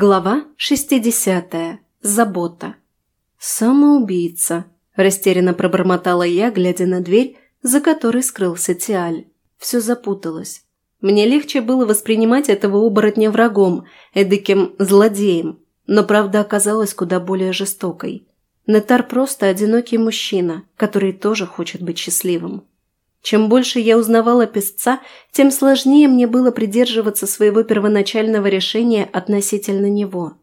Глава 60. Забота. «Самоубийца», – растерянно пробормотала я, глядя на дверь, за которой скрылся Тиаль. Все запуталось. Мне легче было воспринимать этого оборотня врагом, эдаким злодеем, но правда оказалась куда более жестокой. Нетар просто одинокий мужчина, который тоже хочет быть счастливым. Чем больше я узнавала песца, тем сложнее мне было придерживаться своего первоначального решения относительно него.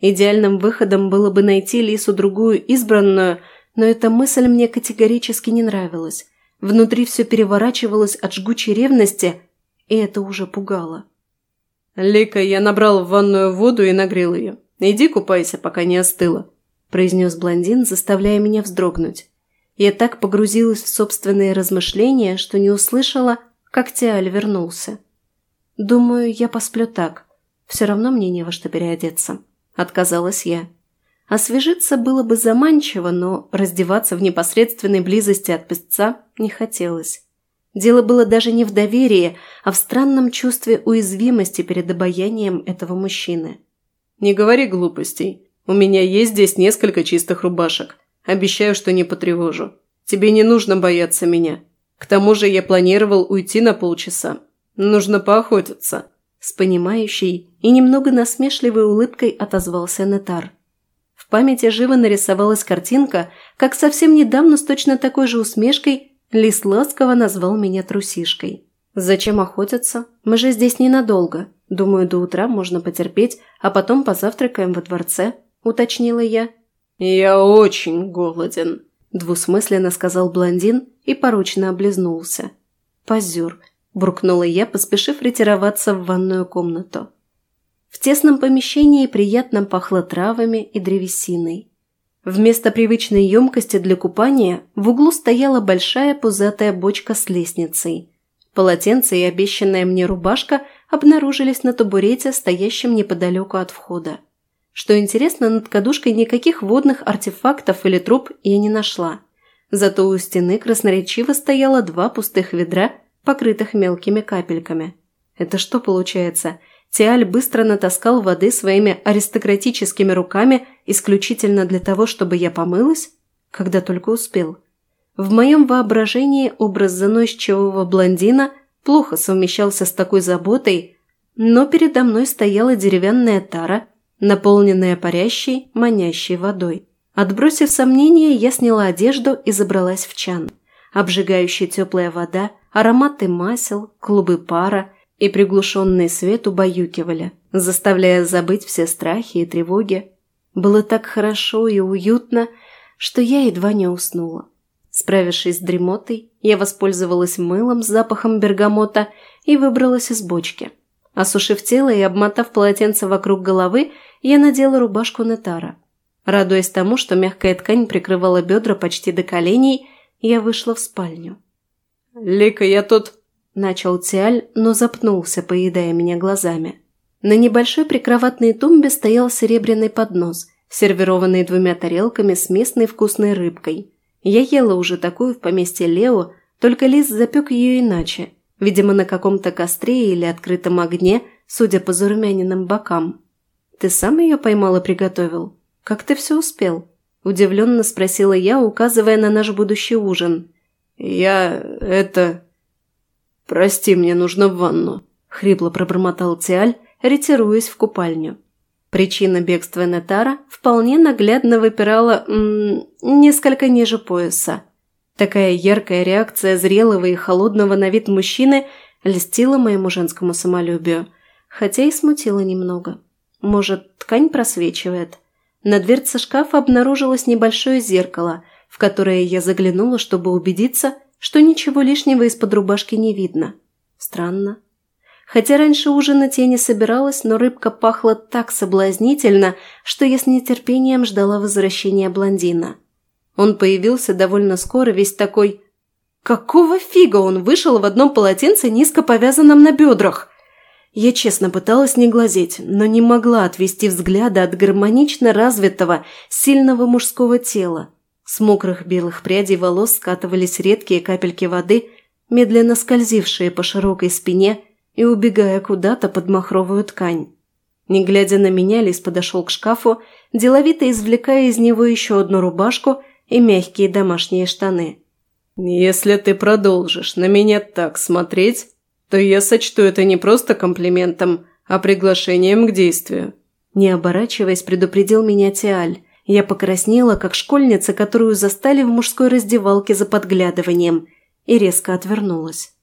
Идеальным выходом было бы найти Лису другую избранную, но эта мысль мне категорически не нравилась. Внутри все переворачивалось от жгучей ревности, и это уже пугало. «Лика, я набрал в ванную воду и нагрел ее. Иди купайся, пока не остыла», – произнес блондин, заставляя меня вздрогнуть. Я так погрузилась в собственные размышления, что не услышала, как Тиаль вернулся. «Думаю, я посплю так. Все равно мне не во что переодеться». Отказалась я. Освежиться было бы заманчиво, но раздеваться в непосредственной близости от песца не хотелось. Дело было даже не в доверии, а в странном чувстве уязвимости перед обаянием этого мужчины. «Не говори глупостей. У меня есть здесь несколько чистых рубашек. Обещаю, что не потревожу. Тебе не нужно бояться меня. К тому же я планировал уйти на полчаса. Нужно поохотиться». С понимающей и немного насмешливой улыбкой отозвался Нетар. В памяти живо нарисовалась картинка, как совсем недавно с точно такой же усмешкой Лис ласково назвал меня трусишкой. «Зачем охотиться? Мы же здесь ненадолго. Думаю, до утра можно потерпеть, а потом позавтракаем во дворце», – уточнила я. «Я очень голоден», – двусмысленно сказал блондин и поручно облизнулся. «Позер», – буркнула я, поспешив ретироваться в ванную комнату. В тесном помещении приятно пахло травами и древесиной. Вместо привычной емкости для купания в углу стояла большая пузатая бочка с лестницей. Полотенце и обещанная мне рубашка обнаружились на табурете, стоящем неподалеку от входа. Что интересно, над кадушкой никаких водных артефактов или труб я не нашла. Зато у стены красноречиво стояло два пустых ведра, покрытых мелкими капельками. Это что получается? Тиаль быстро натаскал воды своими аристократическими руками исключительно для того, чтобы я помылась? Когда только успел. В моем воображении образ заносчивого блондина плохо совмещался с такой заботой, но передо мной стояла деревянная тара – наполненная парящей, манящей водой. Отбросив сомнения, я сняла одежду и забралась в чан. Обжигающая теплая вода, ароматы масел, клубы пара и приглушенный свет убаюкивали, заставляя забыть все страхи и тревоги. Было так хорошо и уютно, что я едва не уснула. Справившись с дремотой, я воспользовалась мылом с запахом бергамота и выбралась из бочки. Осушив тело и обмотав полотенце вокруг головы, я надела рубашку Нетара. Радуясь тому, что мягкая ткань прикрывала бедра почти до коленей, я вышла в спальню. «Лика, я тут...» – начал Тиаль, но запнулся, поедая меня глазами. На небольшой прикроватной тумбе стоял серебряный поднос, сервированный двумя тарелками с местной вкусной рыбкой. Я ела уже такую в поместье Лео, только Лис запек ее иначе, видимо, на каком-то костре или открытом огне, судя по зарумяненным бокам. «Ты сам ее поймал и приготовил? Как ты все успел?» – удивленно спросила я, указывая на наш будущий ужин. «Я... это... Прости, мне нужно в ванну», – хрипло пробормотал Тиаль, ретируясь в купальню. Причина бегства Нетара вполне наглядно выпирала м -м, несколько ниже пояса. Такая яркая реакция зрелого и холодного на вид мужчины льстила моему женскому самолюбию, хотя и смутила немного. Может, ткань просвечивает? На дверце шкафа обнаружилось небольшое зеркало, в которое я заглянула, чтобы убедиться, что ничего лишнего из-под рубашки не видно. Странно. Хотя раньше ужинать я не собиралась, но рыбка пахла так соблазнительно, что я с нетерпением ждала возвращения блондина. Он появился довольно скоро, весь такой... Какого фига он вышел в одном полотенце, низко повязанном на бедрах? Я честно пыталась не глазеть, но не могла отвести взгляда от гармонично развитого, сильного мужского тела. С мокрых белых прядей волос скатывались редкие капельки воды, медленно скользившие по широкой спине и убегая куда-то под махровую ткань. Не глядя на меня, Лис подошел к шкафу, деловито извлекая из него еще одну рубашку и мягкие домашние штаны. «Если ты продолжишь на меня так смотреть, то я сочту это не просто комплиментом, а приглашением к действию». Не оборачиваясь, предупредил меня Тиаль. Я покраснела, как школьница, которую застали в мужской раздевалке за подглядыванием, и резко отвернулась.